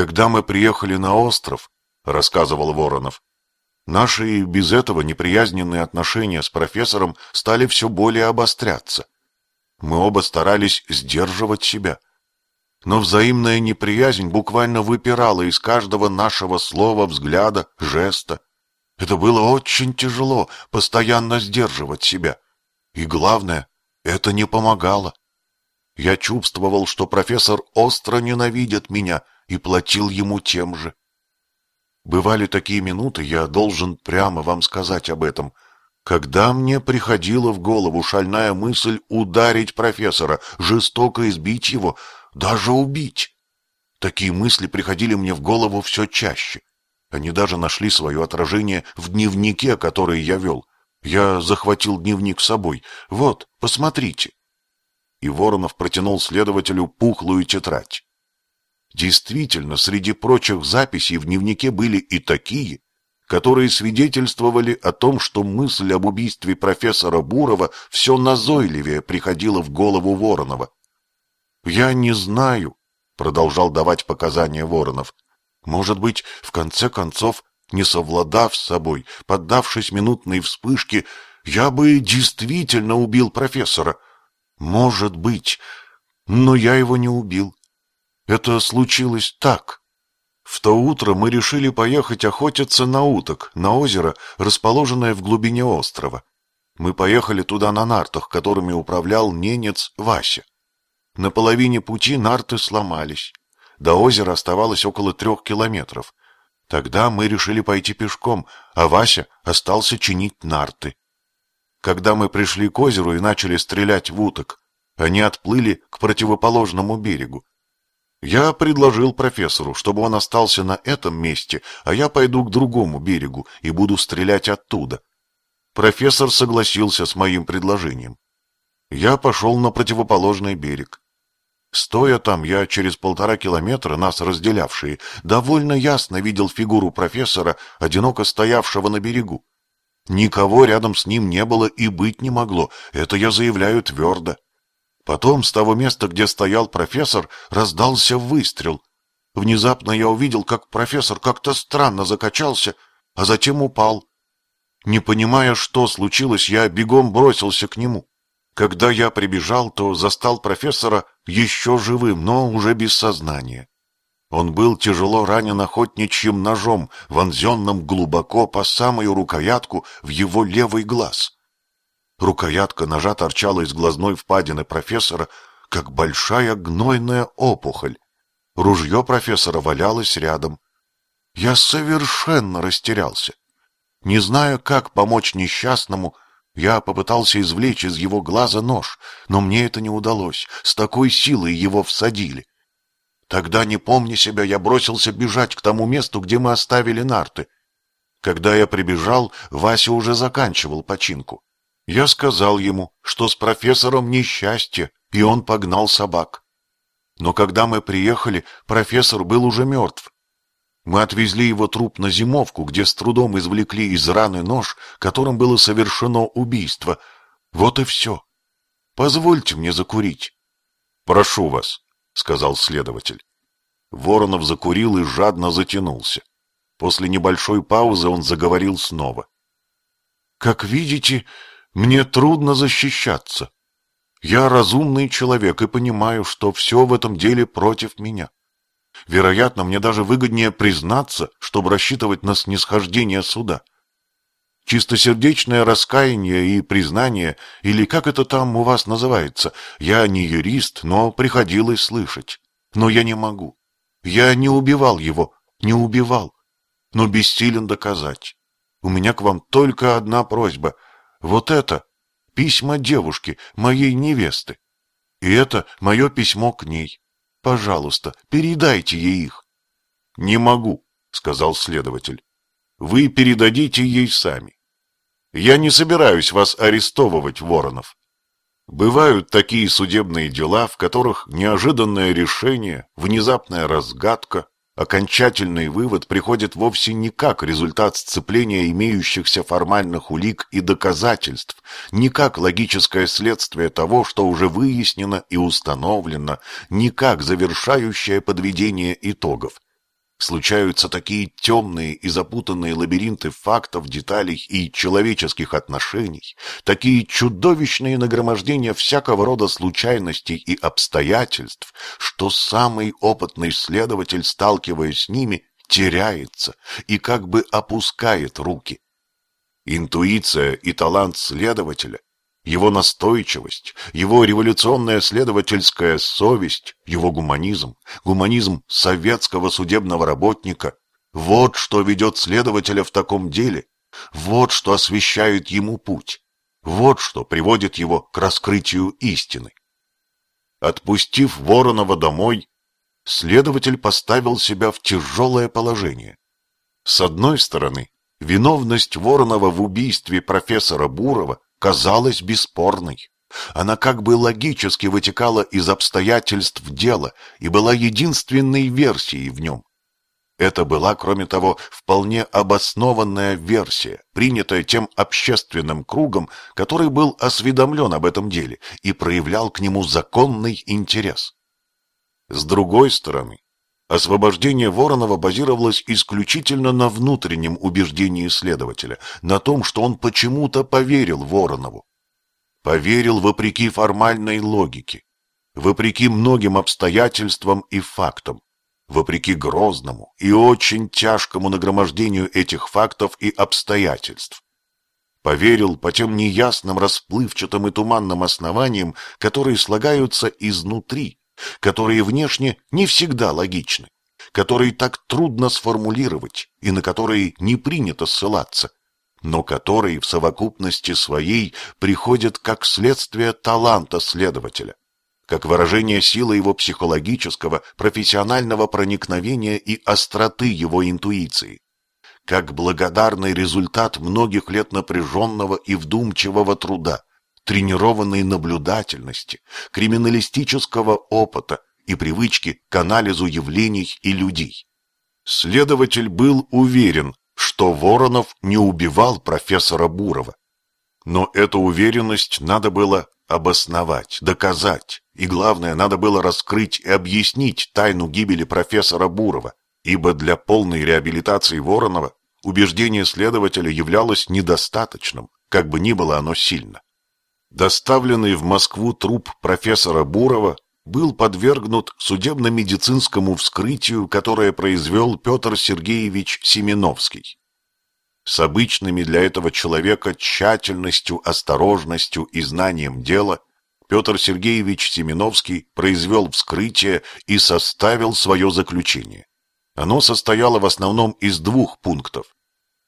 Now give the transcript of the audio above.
Когда мы приехали на остров, рассказывал Воронов, наши и без этого неприязненные отношения с профессором стали все более обостряться. Мы оба старались сдерживать себя. Но взаимная неприязнь буквально выпирала из каждого нашего слова, взгляда, жеста. Это было очень тяжело, постоянно сдерживать себя. И главное, это не помогало. Я чувствовал, что профессор остро ненавидит меня и платил ему тем же. Бывали такие минуты, я должен прямо вам сказать об этом, когда мне приходила в голову шальная мысль ударить профессора, жестоко избить его, даже убить. Такие мысли приходили мне в голову все чаще. Они даже нашли свое отражение в дневнике, который я вел. Я захватил дневник с собой. Вот, посмотрите. И Воронов протянул следователю пухлую тетрадь. Действительно, среди прочих записей в дневнике были и такие, которые свидетельствовали о том, что мысль об убийстве профессора Бурова все назойливее приходила в голову Воронова. «Я не знаю», — продолжал давать показания Воронов. «Может быть, в конце концов, не совладав с собой, поддавшись минутной вспышке, я бы действительно убил профессора. Может быть, но я его не убил. Это случилось так. В то утро мы решили поехать охотиться на уток, на озеро, расположенное в глубине острова. Мы поехали туда на нартах, которыми управлял ненец Вася. На половине пути нарты сломались. До озера оставалось около трех километров. Тогда мы решили пойти пешком, а Вася остался чинить нарты. Когда мы пришли к озеру и начали стрелять в уток, они отплыли к противоположному берегу. Я предложил профессору, чтобы он остался на этом месте, а я пойду к другому берегу и буду стрелять оттуда. Профессор согласился с моим предложением. Я пошел на противоположный берег. Стоя там, я через полтора километра, нас разделявшие, довольно ясно видел фигуру профессора, одиноко стоявшего на берегу. Никого рядом с ним не было и быть не могло, это я заявляю твердо. Потом с того места, где стоял профессор, раздался выстрел. Внезапно я увидел, как профессор как-то странно закачался, а затем упал. Не понимая, что случилось, я бегом бросился к нему. Когда я прибежал, то застал профессора еще живым, но уже без сознания. Он был тяжело ранен охотничьим ножом, вонзенным глубоко по самую рукоятку в его левый глаз. Рукоятка ножа торчала из глазной впадины профессора, как большая гнойная опухоль. Ружье профессора валялось рядом. Я совершенно растерялся. Не зная, как помочь несчастному, я попытался извлечь из его глаза нож, но мне это не удалось, с такой силой его всадили. Тогда, не помня себя, я бросился бежать к тому месту, где мы оставили нарты. Когда я прибежал, Вася уже заканчивал починку. Я сказал ему, что с профессором несчастье, и он погнал собак. Но когда мы приехали, профессор был уже мертв. Мы отвезли его труп на зимовку, где с трудом извлекли из раны нож, которым было совершено убийство. Вот и все. Позвольте мне закурить. — Прошу вас, — сказал следователь. Воронов закурил и жадно затянулся. После небольшой паузы он заговорил снова. — Как видите, мне трудно защищаться. Я разумный человек и понимаю, что все в этом деле против меня. Вероятно, мне даже выгоднее признаться, чтобы рассчитывать на снисхождение суда. Чистосердечное раскаяние и признание, или как это там у вас называется, я не юрист, но приходилось слышать. Но я не могу. Я не убивал его, не убивал, но бессилен доказать. У меня к вам только одна просьба. Вот это письма девушки, моей невесты. И это мое письмо к ней. Пожалуйста, передайте ей их. — Не могу, — сказал следователь. — Вы передадите ей сами. Я не собираюсь вас арестовывать, Воронов. Бывают такие судебные дела, в которых неожиданное решение, внезапная разгадка, окончательный вывод приходит вовсе не как результат сцепления имеющихся формальных улик и доказательств, не как логическое следствие того, что уже выяснено и установлено, не как завершающее подведение итогов. Случаются такие темные и запутанные лабиринты фактов, деталей и человеческих отношений, такие чудовищные нагромождения всякого рода случайностей и обстоятельств, что самый опытный следователь, сталкиваясь с ними, теряется и как бы опускает руки. Интуиция и талант следователя его настойчивость, его революционная следовательская совесть, его гуманизм, гуманизм советского судебного работника – вот что ведет следователя в таком деле, вот что освещает ему путь, вот что приводит его к раскрытию истины. Отпустив Воронова домой, следователь поставил себя в тяжелое положение. С одной стороны, виновность Воронова в убийстве профессора Бурова казалась бесспорной. Она как бы логически вытекала из обстоятельств дела и была единственной версией в нем. Это была, кроме того, вполне обоснованная версия, принятая тем общественным кругом, который был осведомлен об этом деле и проявлял к нему законный интерес. С другой стороны, Освобождение Воронова базировалось исключительно на внутреннем убеждении следователя, на том, что он почему-то поверил Воронову. Поверил вопреки формальной логике, вопреки многим обстоятельствам и фактам, вопреки грозному и очень тяжкому нагромождению этих фактов и обстоятельств. Поверил по тем неясным, расплывчатым и туманным основаниям, которые слагаются изнутри, которые внешне не всегда логичны, которые так трудно сформулировать и на которые не принято ссылаться, но которые в совокупности своей приходят как следствие таланта следователя, как выражение силы его психологического, профессионального проникновения и остроты его интуиции, как благодарный результат многих лет напряженного и вдумчивого труда, тренированной наблюдательности, криминалистического опыта и привычки к анализу явлений и людей. Следователь был уверен, что Воронов не убивал профессора Бурова. Но эту уверенность надо было обосновать, доказать, и главное, надо было раскрыть и объяснить тайну гибели профессора Бурова, ибо для полной реабилитации Воронова убеждение следователя являлось недостаточным, как бы ни было оно сильно. Доставленный в Москву труп профессора Бурова был подвергнут судебно-медицинскому вскрытию, которое произвел Петр Сергеевич Семеновский. С обычными для этого человека тщательностью, осторожностью и знанием дела Петр Сергеевич Семеновский произвел вскрытие и составил свое заключение. Оно состояло в основном из двух пунктов.